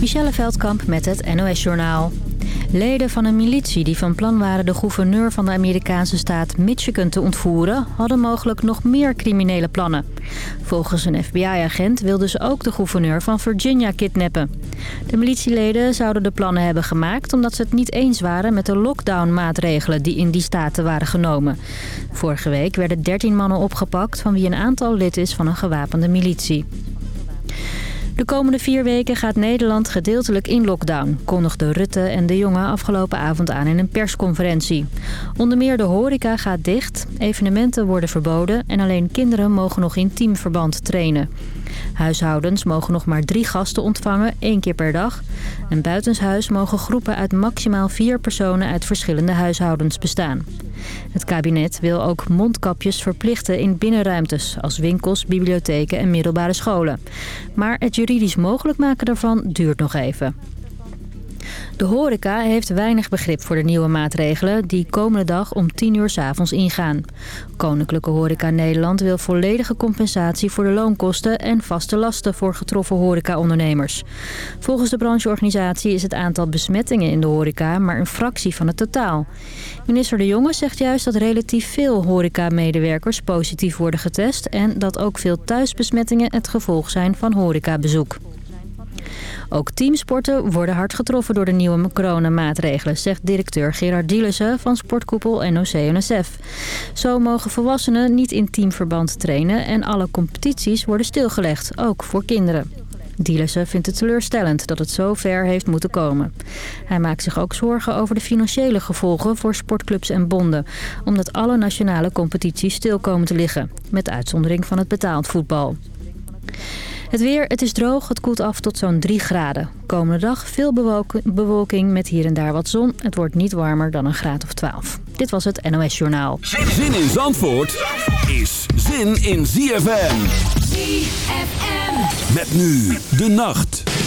Michelle Veldkamp met het NOS-journaal. Leden van een militie die van plan waren de gouverneur van de Amerikaanse staat Michigan te ontvoeren... hadden mogelijk nog meer criminele plannen. Volgens een FBI-agent wilden ze ook de gouverneur van Virginia kidnappen. De militieleden zouden de plannen hebben gemaakt omdat ze het niet eens waren met de lockdown-maatregelen die in die staten waren genomen. Vorige week werden 13 mannen opgepakt van wie een aantal lid is van een gewapende militie. De komende vier weken gaat Nederland gedeeltelijk in lockdown... kondigden Rutte en de Jonge afgelopen avond aan in een persconferentie. Onder meer de horeca gaat dicht, evenementen worden verboden... en alleen kinderen mogen nog in teamverband trainen. Huishoudens mogen nog maar drie gasten ontvangen, één keer per dag. En buitenshuis mogen groepen uit maximaal vier personen uit verschillende huishoudens bestaan. Het kabinet wil ook mondkapjes verplichten in binnenruimtes... als winkels, bibliotheken en middelbare scholen. Maar het juridisch mogelijk maken daarvan duurt nog even. De horeca heeft weinig begrip voor de nieuwe maatregelen die komende dag om 10 uur s avonds ingaan. Koninklijke Horeca Nederland wil volledige compensatie voor de loonkosten en vaste lasten voor getroffen horecaondernemers. Volgens de brancheorganisatie is het aantal besmettingen in de horeca maar een fractie van het totaal. Minister De Jonge zegt juist dat relatief veel horeca-medewerkers positief worden getest en dat ook veel thuisbesmettingen het gevolg zijn van horecabezoek. Ook teamsporten worden hard getroffen door de nieuwe coronamaatregelen, zegt directeur Gerard Dielissen van sportkoepel NOC-NSF. Zo mogen volwassenen niet in teamverband trainen en alle competities worden stilgelegd, ook voor kinderen. Dielissen vindt het teleurstellend dat het zo ver heeft moeten komen. Hij maakt zich ook zorgen over de financiële gevolgen voor sportclubs en bonden... omdat alle nationale competities stil komen te liggen... met uitzondering van het betaald voetbal. Het weer, het is droog, het koelt af tot zo'n 3 graden. Komende dag veel bewolking met hier en daar wat zon. Het wordt niet warmer dan een graad of 12. Dit was het NOS Journaal. Zin in Zandvoort is zin in ZFM. ZFM. Met nu de nacht.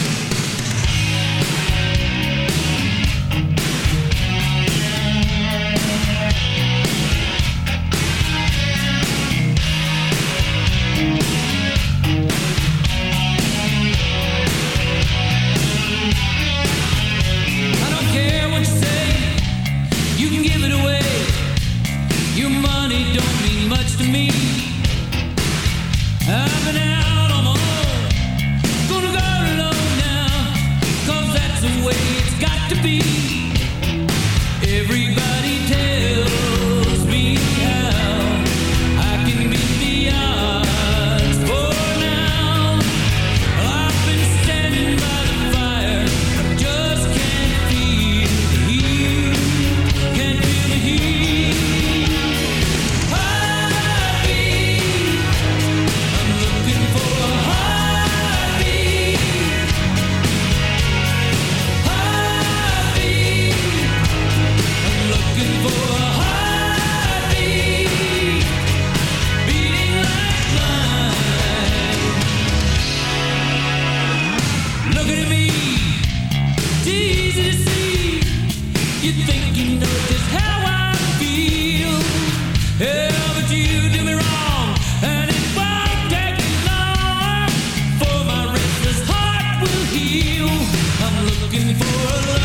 looking for a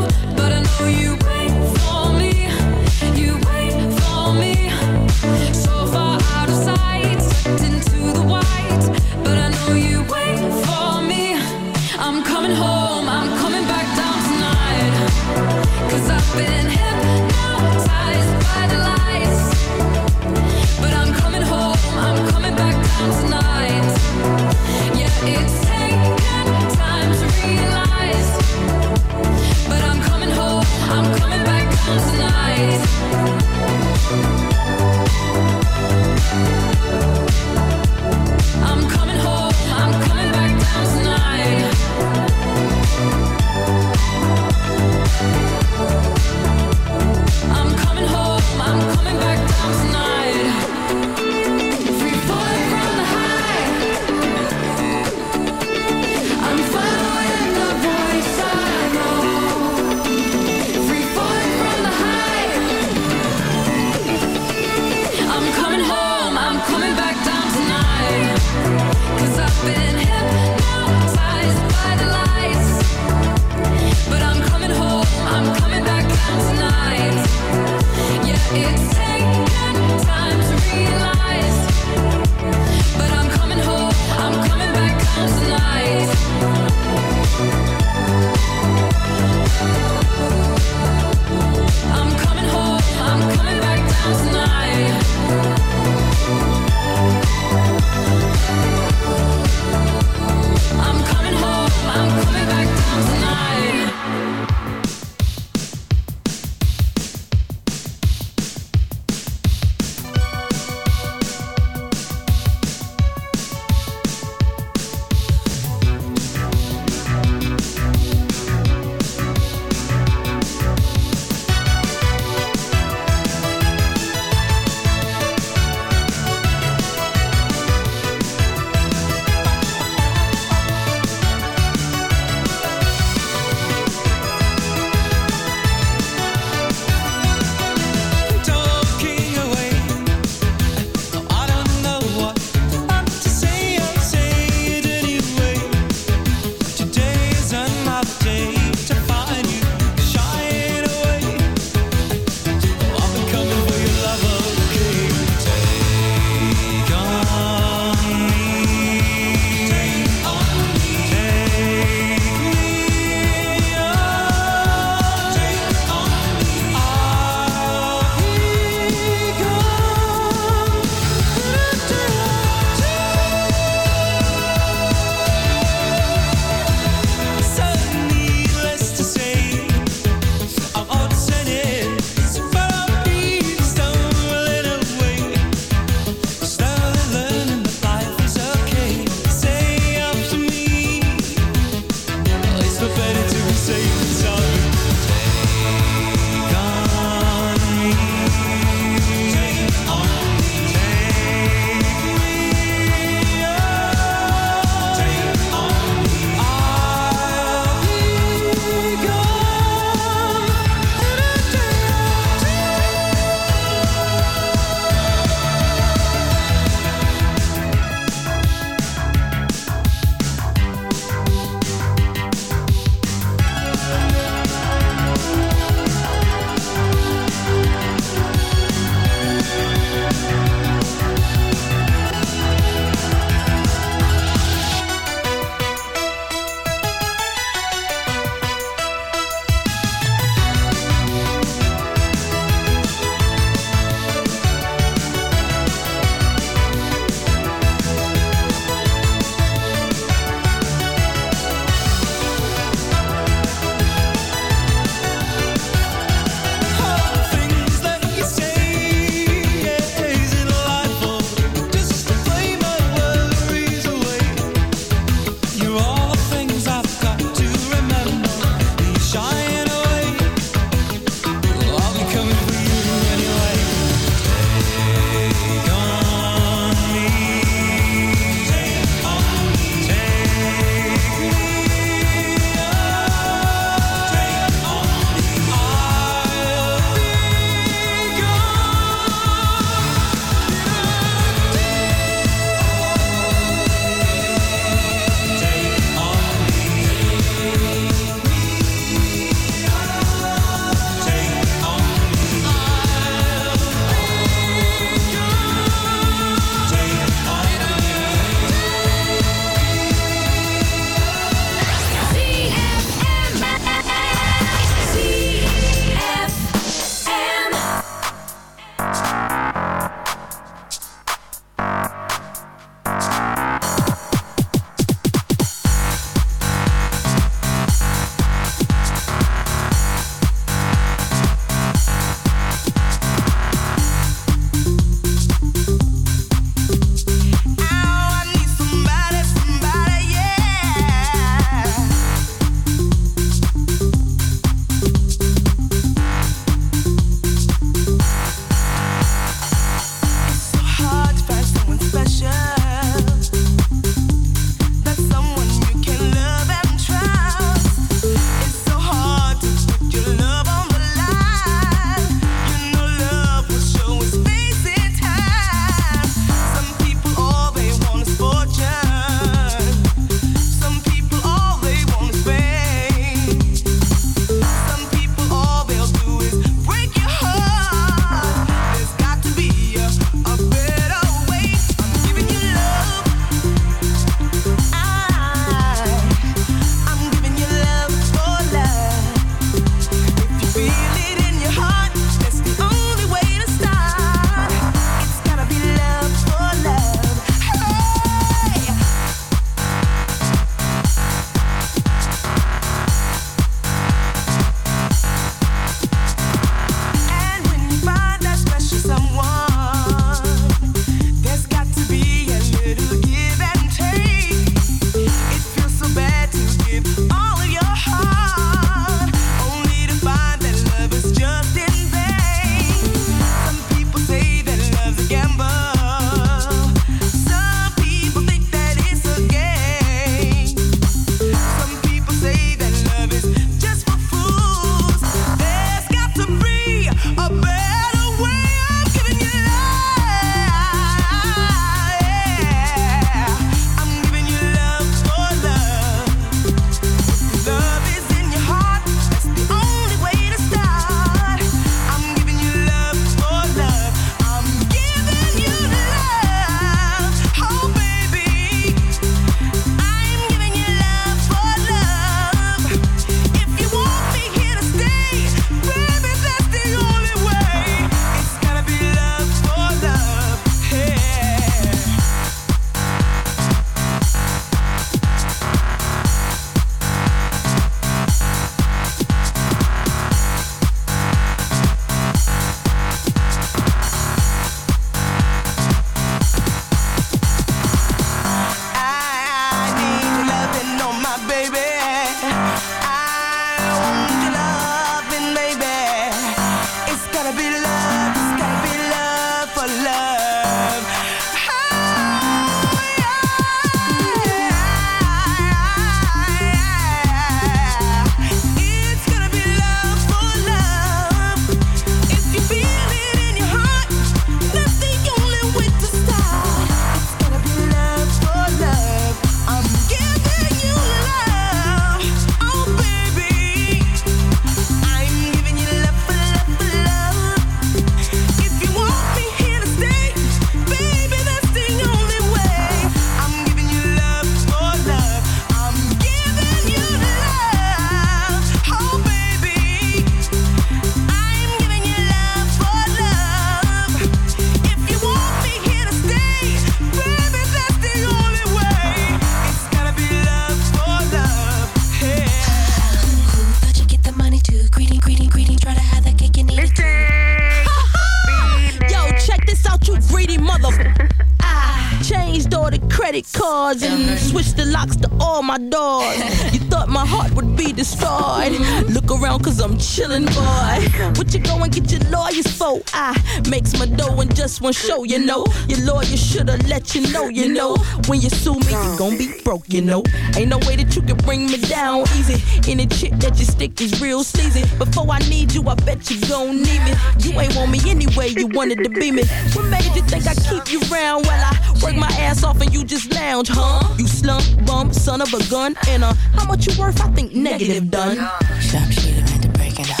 my doors. You thought my heart would be destroyed. Look around cause I'm chillin', boy. What you go and get your lawyers for? I makes my dough in just one show, you know. Your lawyer shoulda let you know, you know. When you sue me, you gon' be broke, you know. Ain't no way that you can bring me down easy. Any chick that you stick is real sleazy. Before I need you, I bet you gon' need me. You ain't want me anyway, you wanted to be me. What made you think I keep you round while I work my ass off and you just lounge, huh? You slump bum, son of a gun, and uh, how much you worth? I think negative done. Sharpshooter into breaking hearts.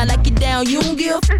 Around like you down, you don't give.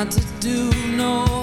not to do no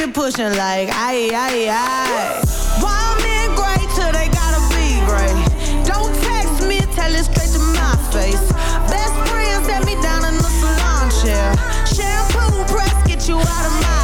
it pushing like aye, aye, aye. Why men great till they gotta be great? Don't text me, tell it straight to my face. Best friends set me down in the salon chair. Shampoo press, get you out of my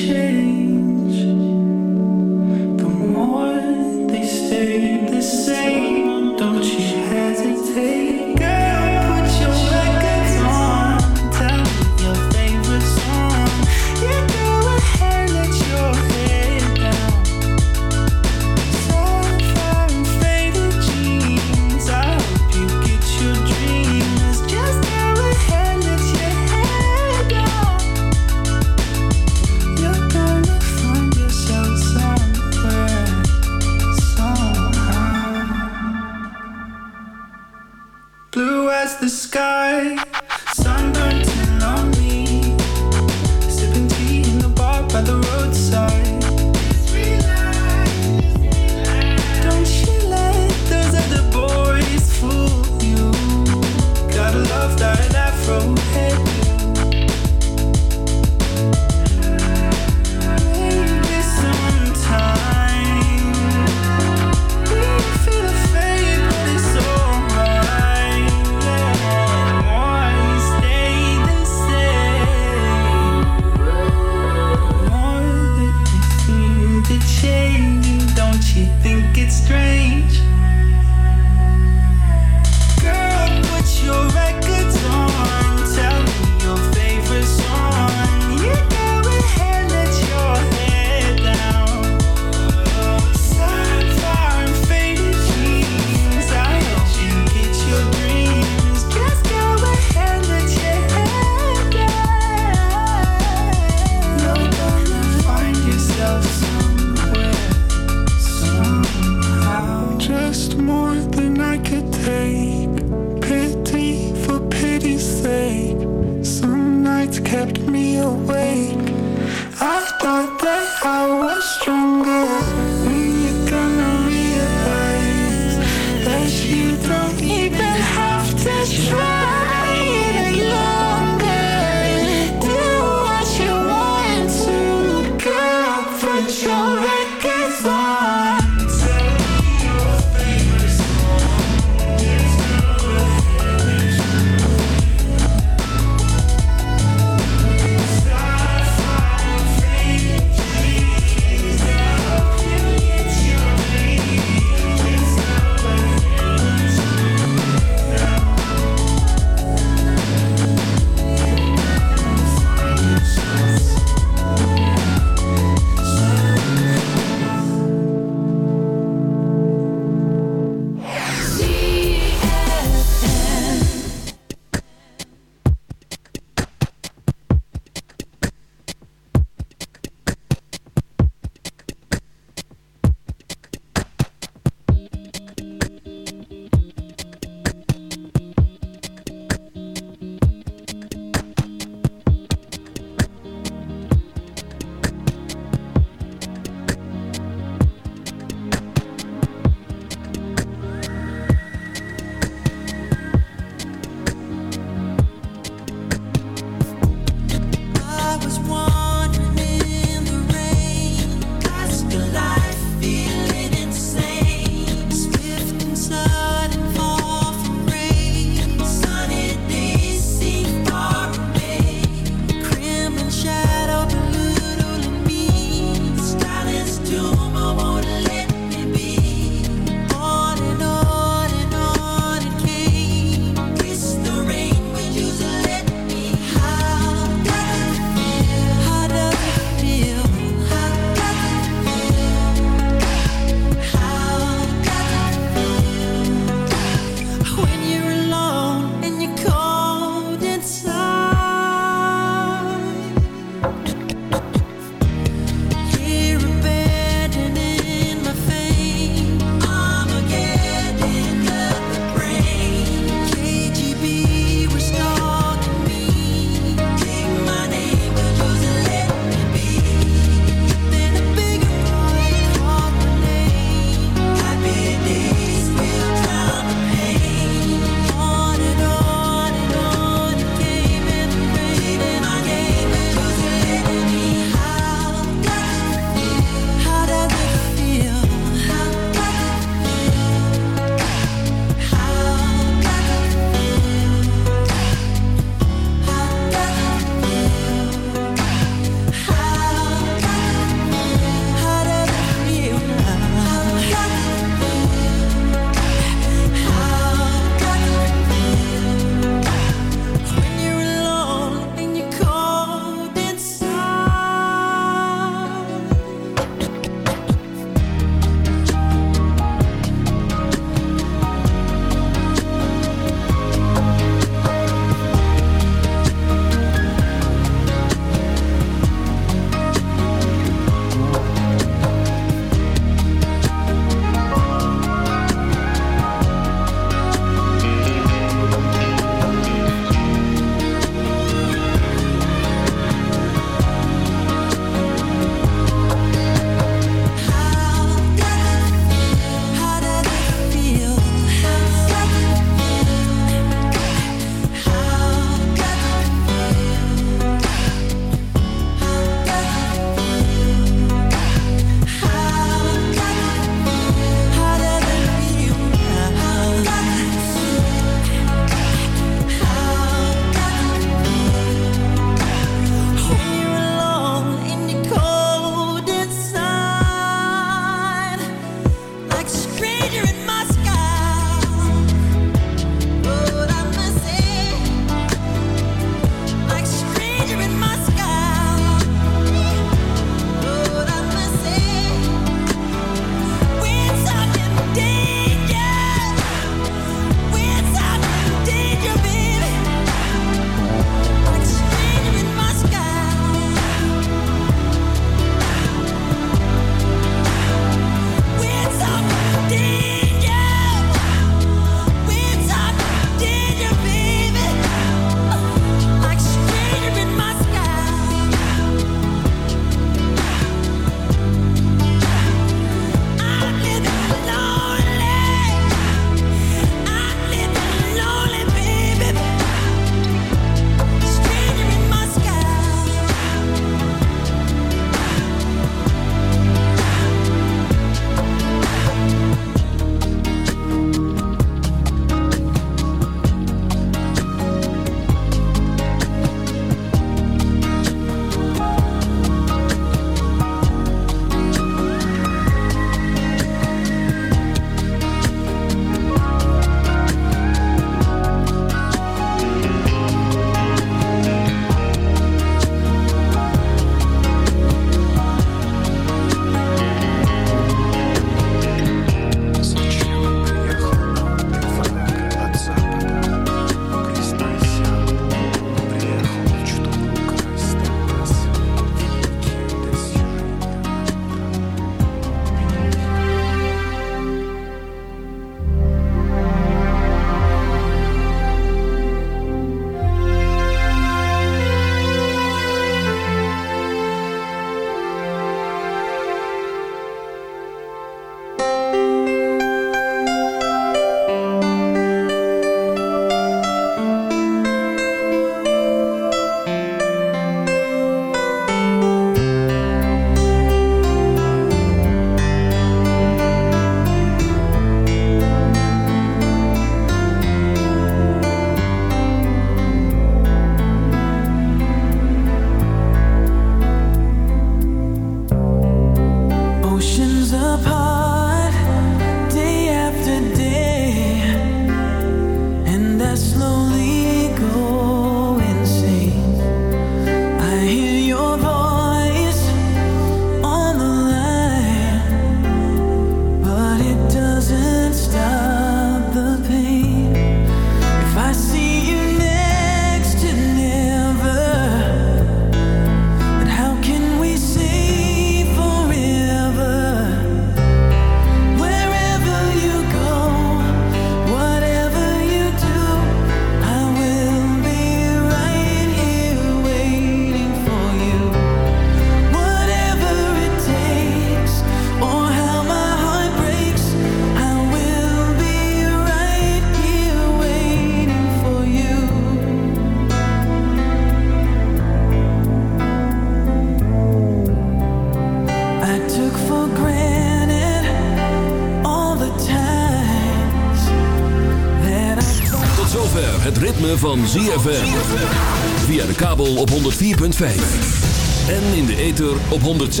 106.9.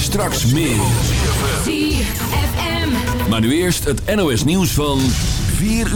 Straks meer. ZFM. Maar nu eerst het NOS nieuws van 4 uur.